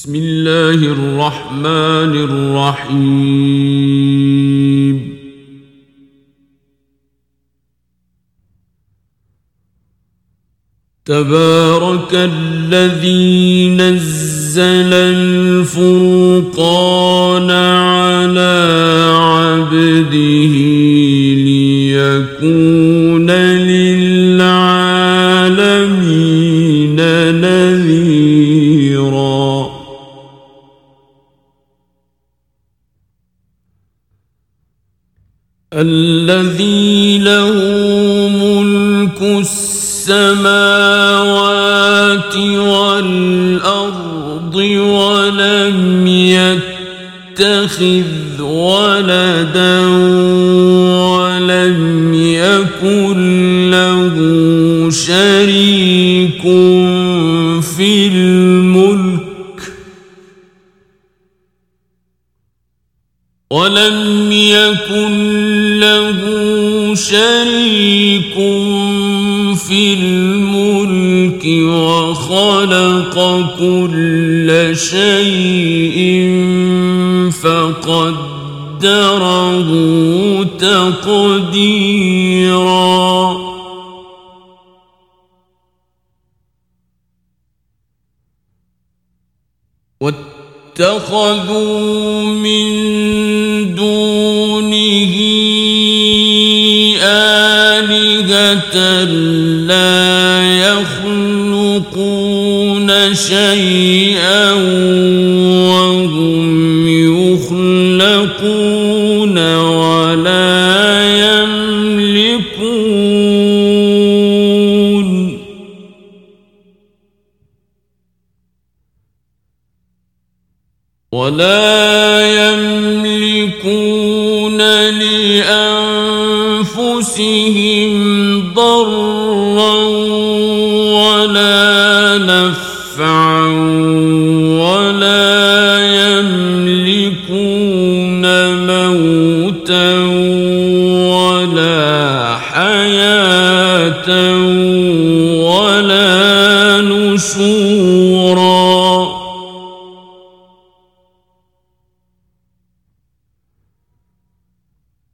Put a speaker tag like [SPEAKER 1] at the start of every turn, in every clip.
[SPEAKER 1] بسم الله الرحمن الرحيم. تبارك الذي نزل الفرقان السماوات والأرض ولم يتخذ ولداً في الملك وخلق كل شيء فقدره تقديرا. واتخذوا من دونه لا يخلقون شيئا وهم يخلقون ولا يملكون ولا نفعا ولا يملكون موتا ولا حياة ولا نشورا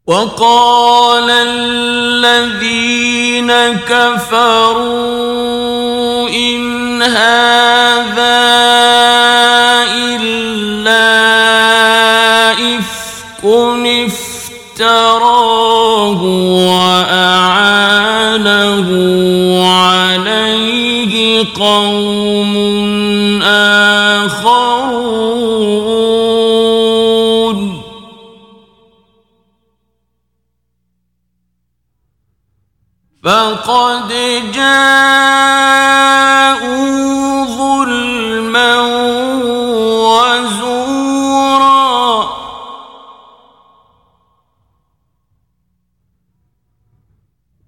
[SPEAKER 1] وقال الذين كفروا إن هذا وأعانه عليه قوم آخرون. فقد جاء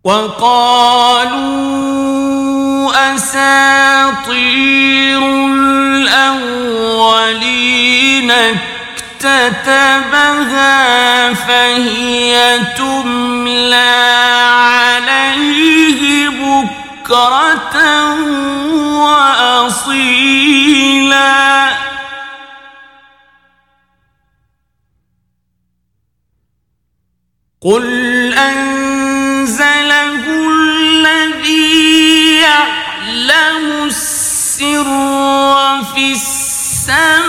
[SPEAKER 1] وقالوا أساطير الأولين اكتتبها فهي تملى عليه بكرة وأصيلا. قل أن أنزله الذي يعلم السر في السماوات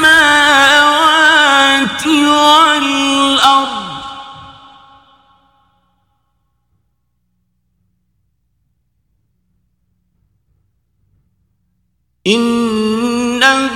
[SPEAKER 1] والأرض. إنه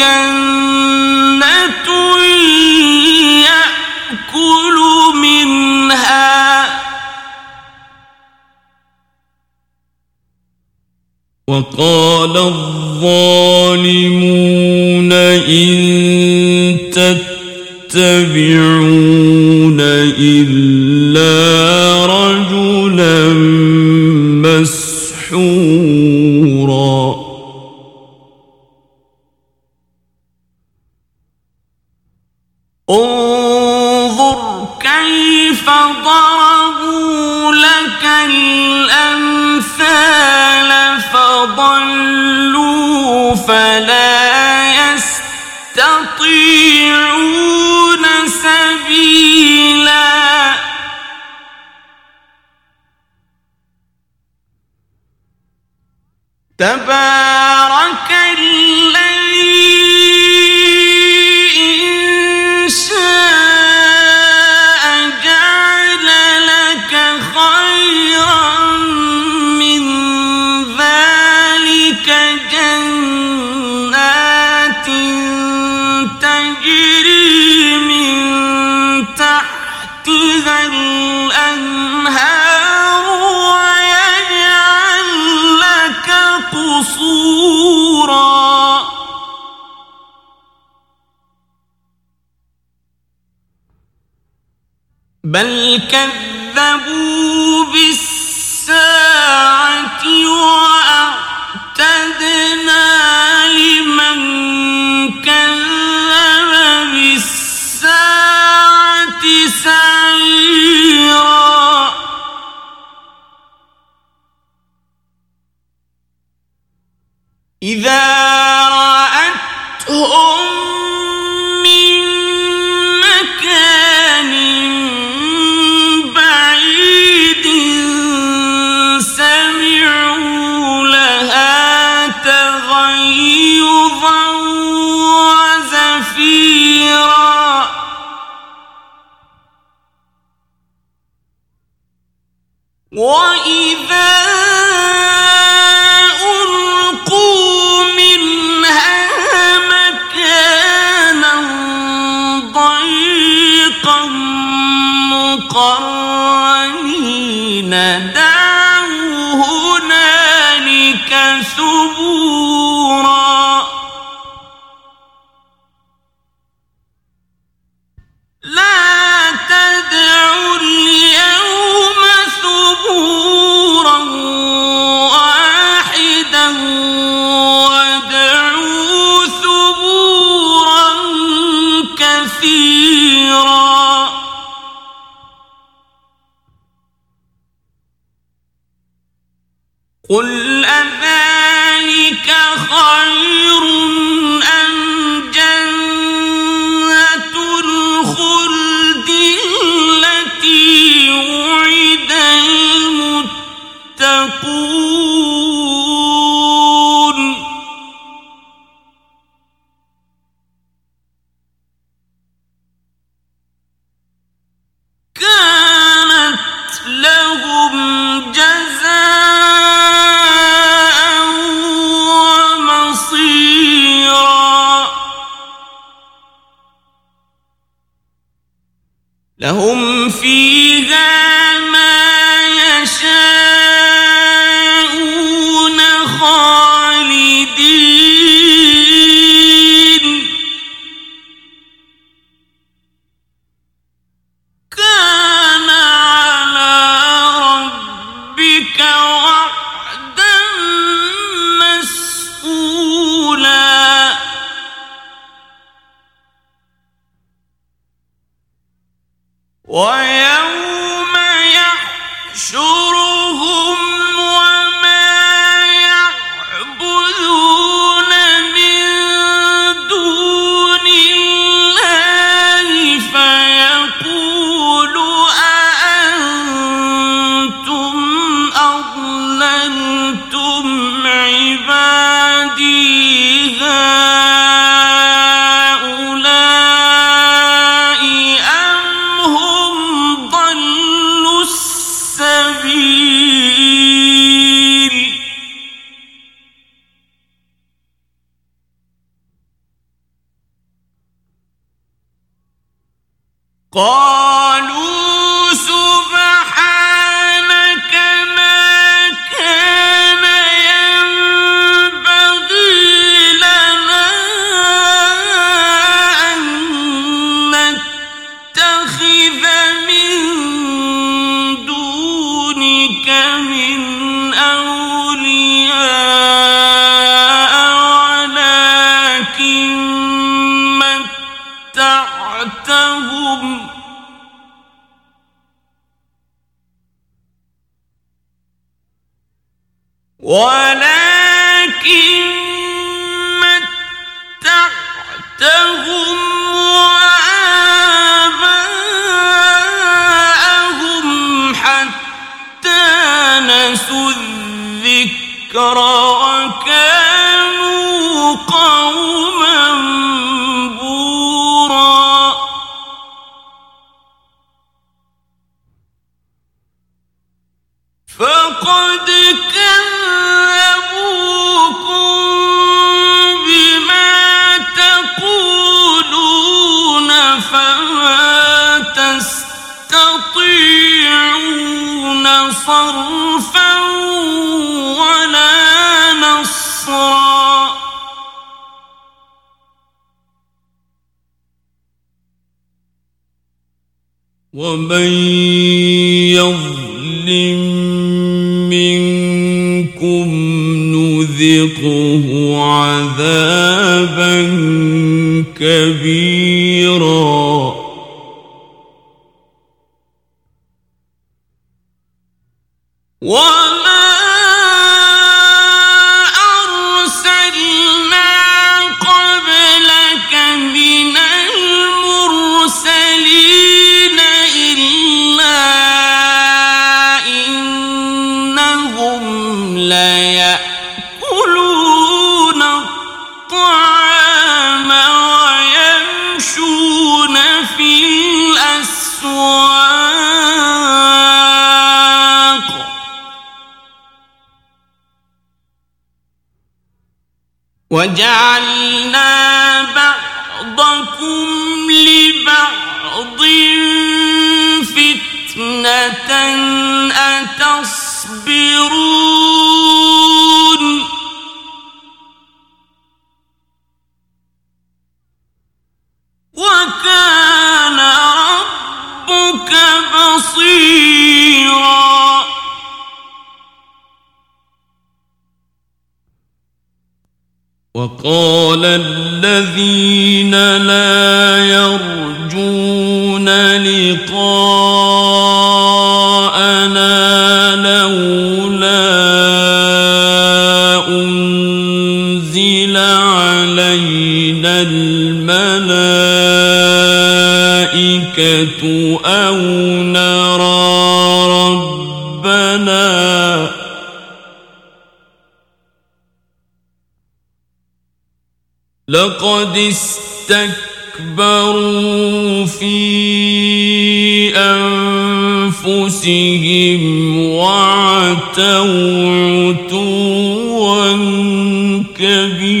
[SPEAKER 1] جنة يأكل منها.
[SPEAKER 2] وقال الظالمون إن تتبعون إلا
[SPEAKER 1] كذب لهم فيه خوفا ولا نصرا.
[SPEAKER 2] ومن يظلم منكم نذقه وقال الذين لا يرجون لقاءنا لولا أنزل علينا الملائكة أو نرى لقد استكبروا في أنفسهم وعتوا عتوا كبيرا.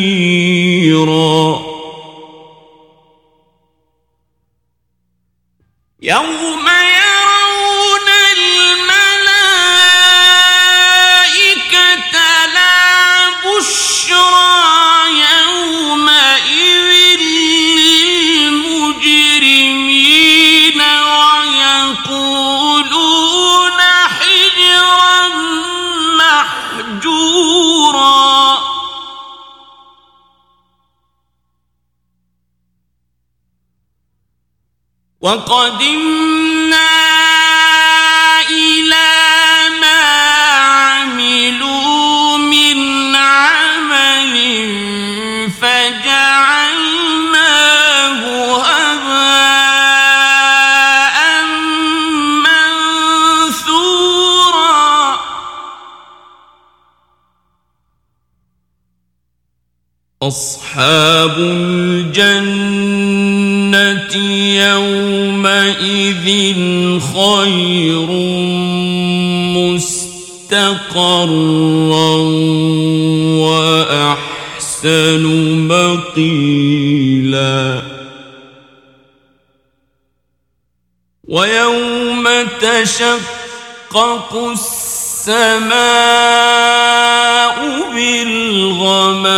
[SPEAKER 2] وَقَدِمْ مستقرا وأحسن مقيلا ويوم تشقق السماء بالغمام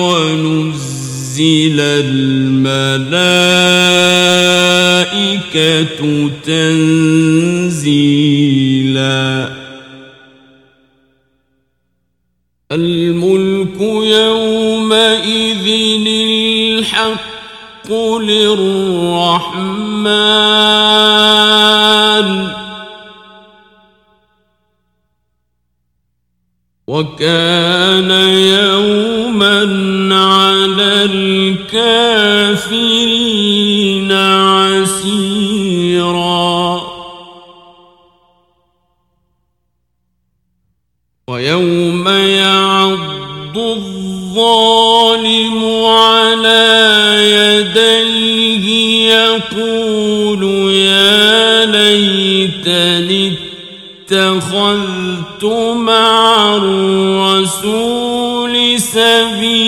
[SPEAKER 2] ونزل الملائكة تنزيلا قل الرحمن وكان يوما على الكافرين اتخذت مع الرسول سبيلا.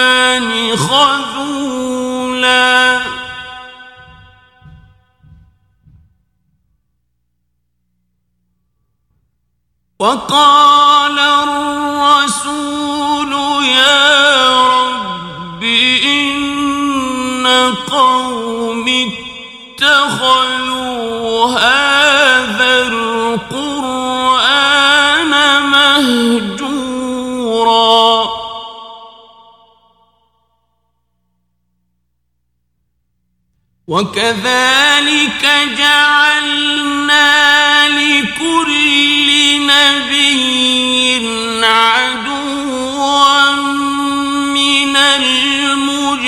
[SPEAKER 2] وقال الرسول يا رب إن قوم اتخذوا هذا القرآن مهجورا وكذلك جعلنا لكل نبي عدوا من المجرمين.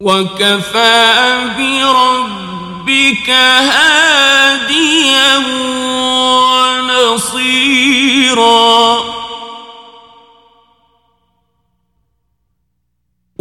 [SPEAKER 2] وكفى بربك هاديا ونصيرا.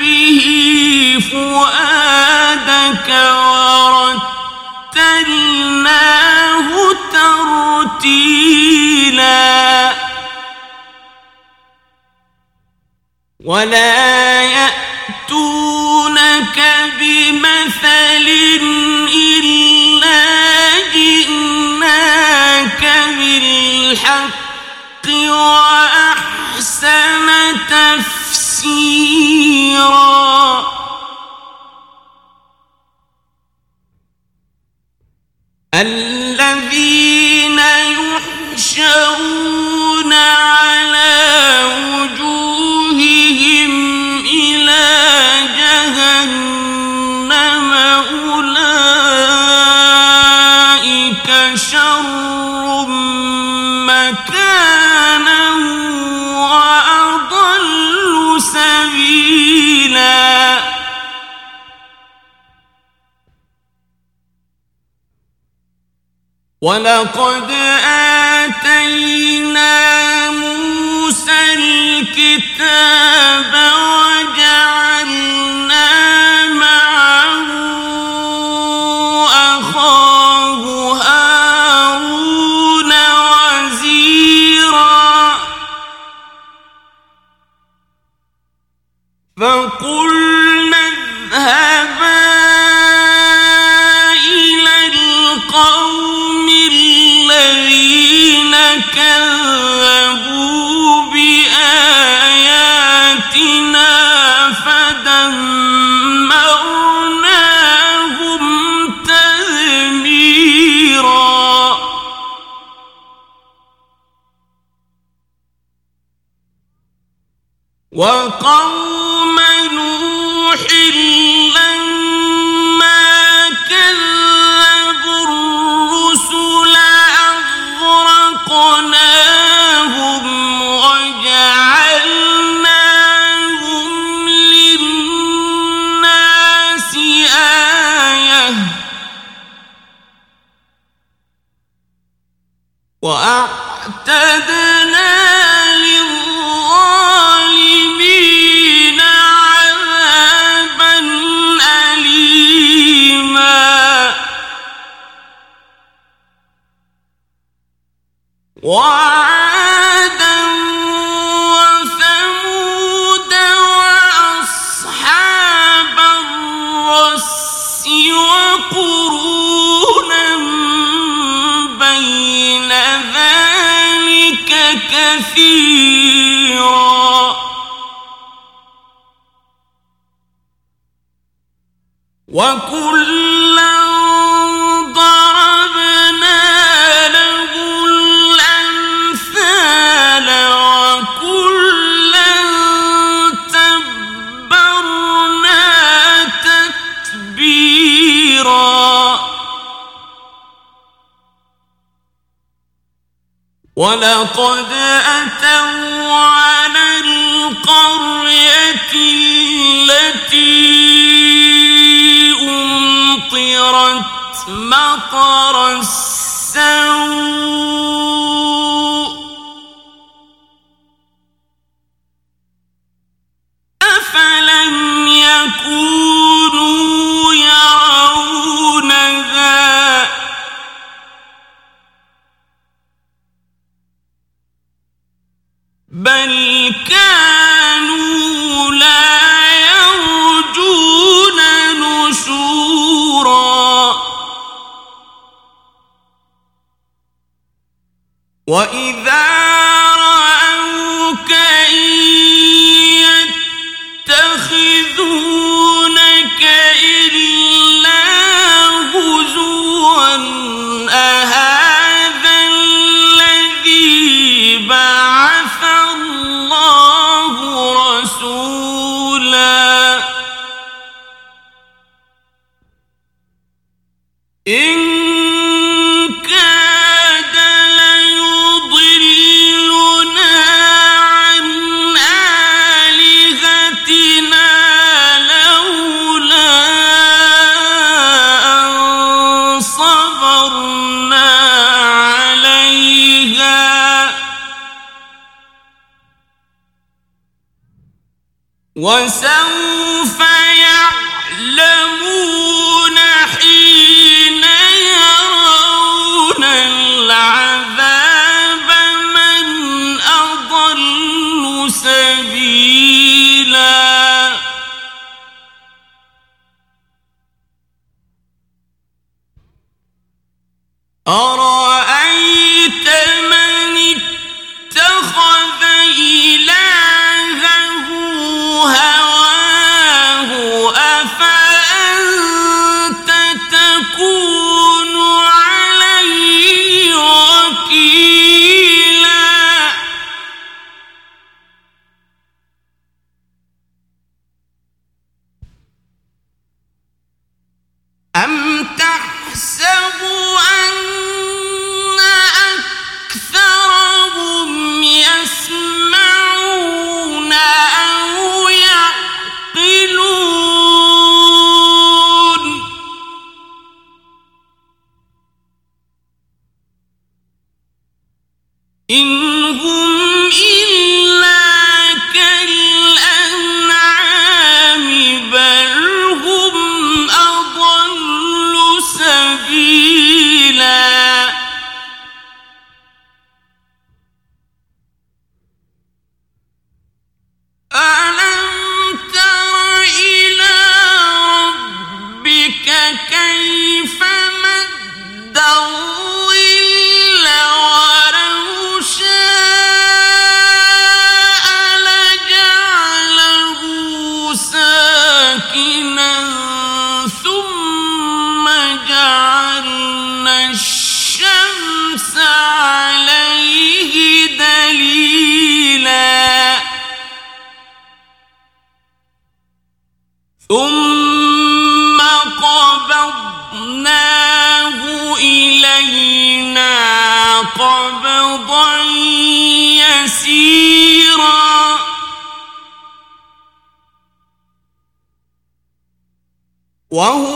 [SPEAKER 2] به فؤادك ورتلناه ترتيلا. ولا يأتونك بمثل إلا جئناك بالحق وأحسن تفسيرا. الذين يحشرون وَلَقَدْ آتَيْنَا مُوسَى الْكِتَابَ وَجَعَلْنَا مَعَهُ أَخَاهُ هَارُونَ وَزِيرًا فَقُلْنَا اذْهَبْ كذب ولقد أتوا على القرية التي أمطرت مطر السوء. با ثم قبضناه
[SPEAKER 1] إلينا قبضا يسيرا وهو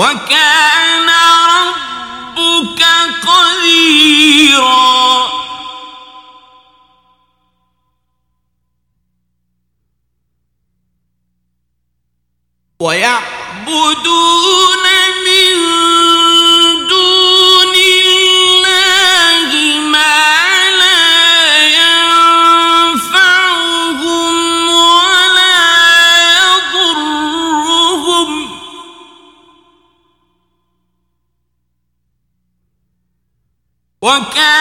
[SPEAKER 1] وكان ربك قديرا. ويعبدون وَكَانَ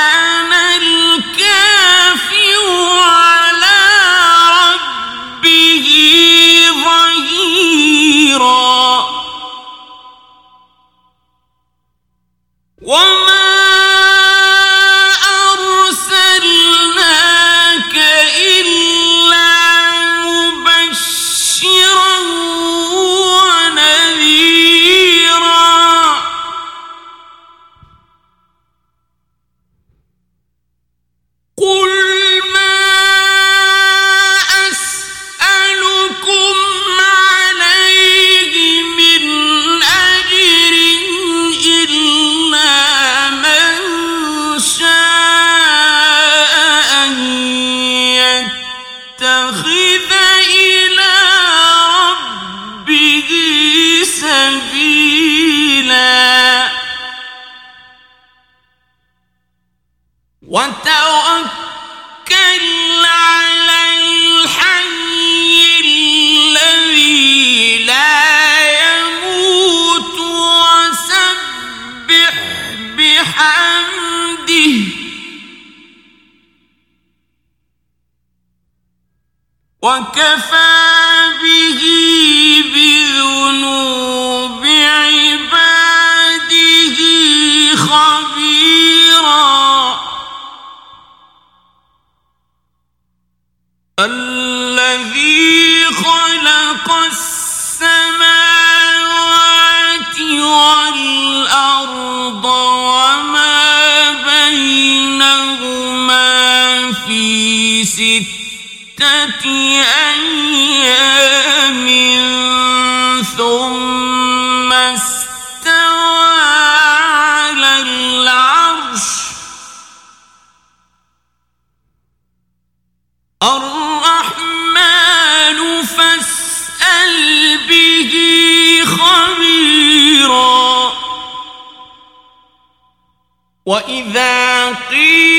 [SPEAKER 2] وَإِذَا قِيلَ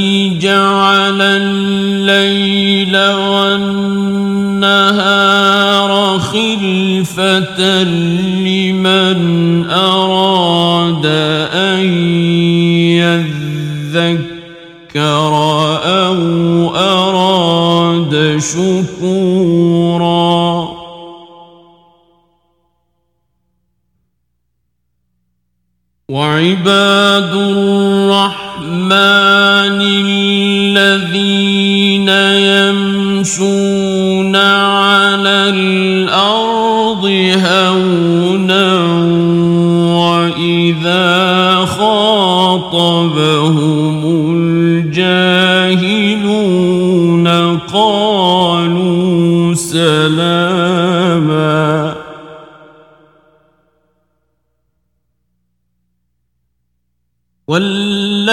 [SPEAKER 3] جعل الليل والنهار خلفة لمن أراد أن يذكر أو أراد شكورا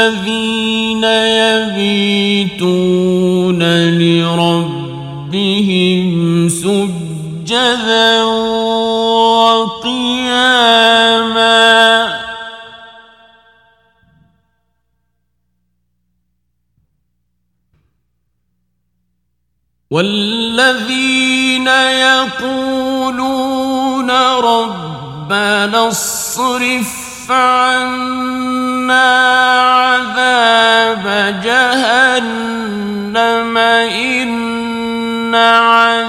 [SPEAKER 3] والذين يبيتون لربهم سجدا وقياما والذين يقولون ربنا اصرف عنا عذاب جهنم إن عذابها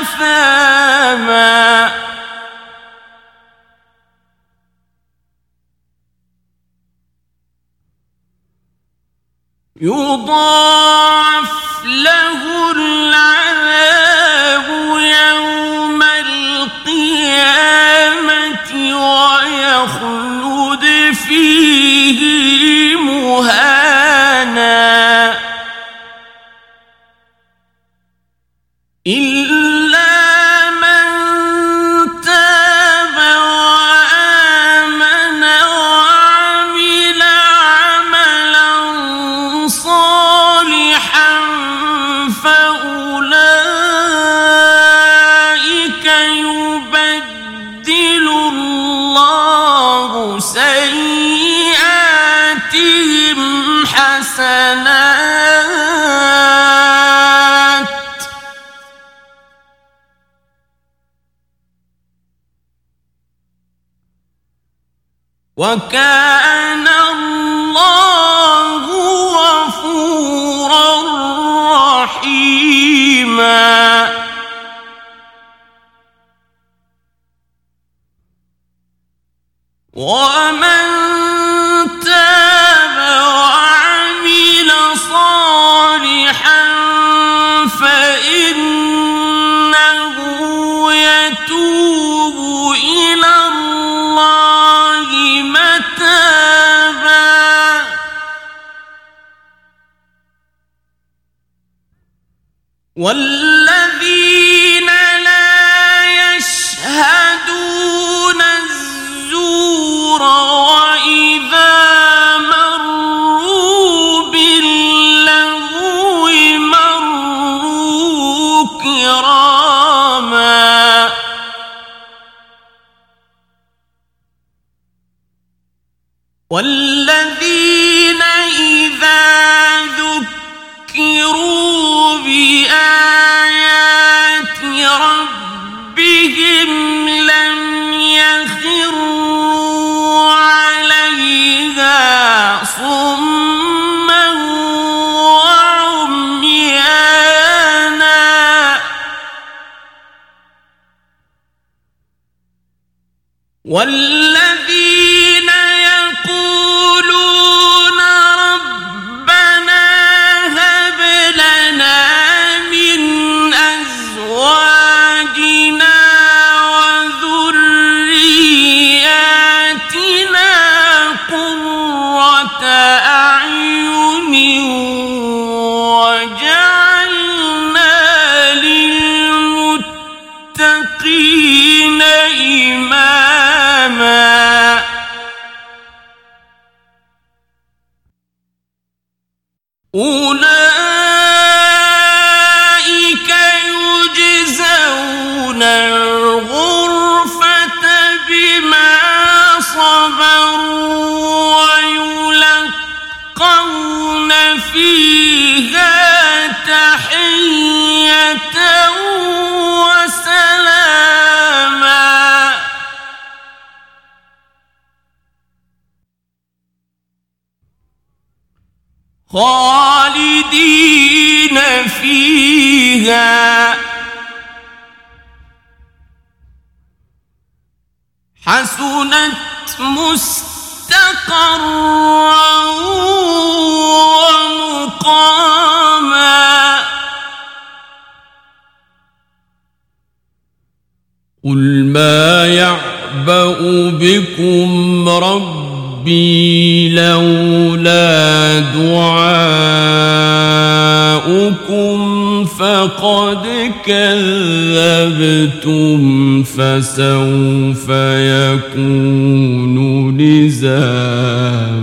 [SPEAKER 3] أثاما. يضاعف وَكَانَ والذين مستقرا ومقاما. قل ما يعبأ بكم ربي لولا دعاؤكم فقد كذبتم فسوف يكون نظام